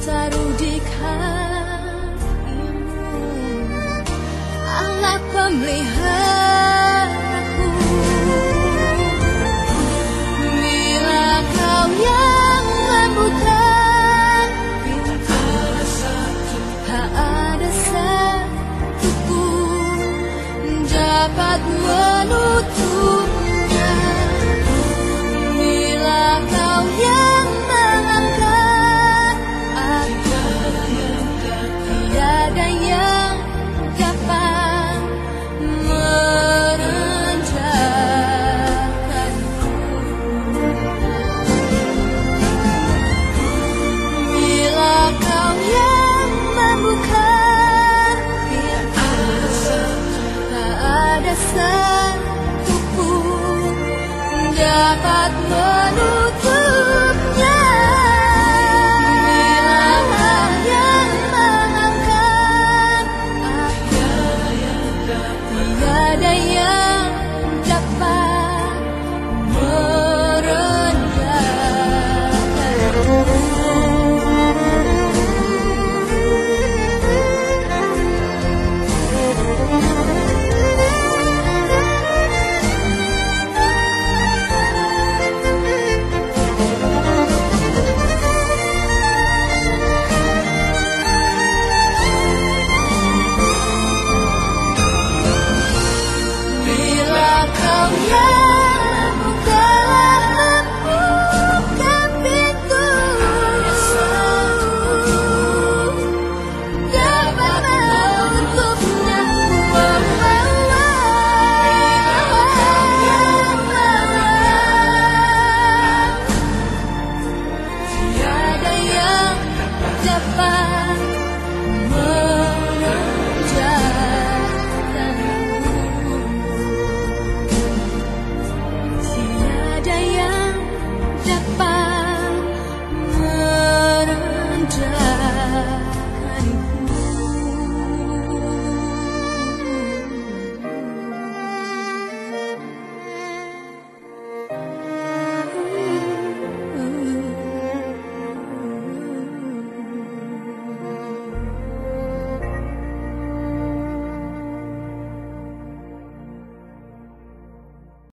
taruh di kakimu. Allah pemeliharaku bila kau yang membuka tak ada satu pun dapat menutupnya satu pun dapat menutup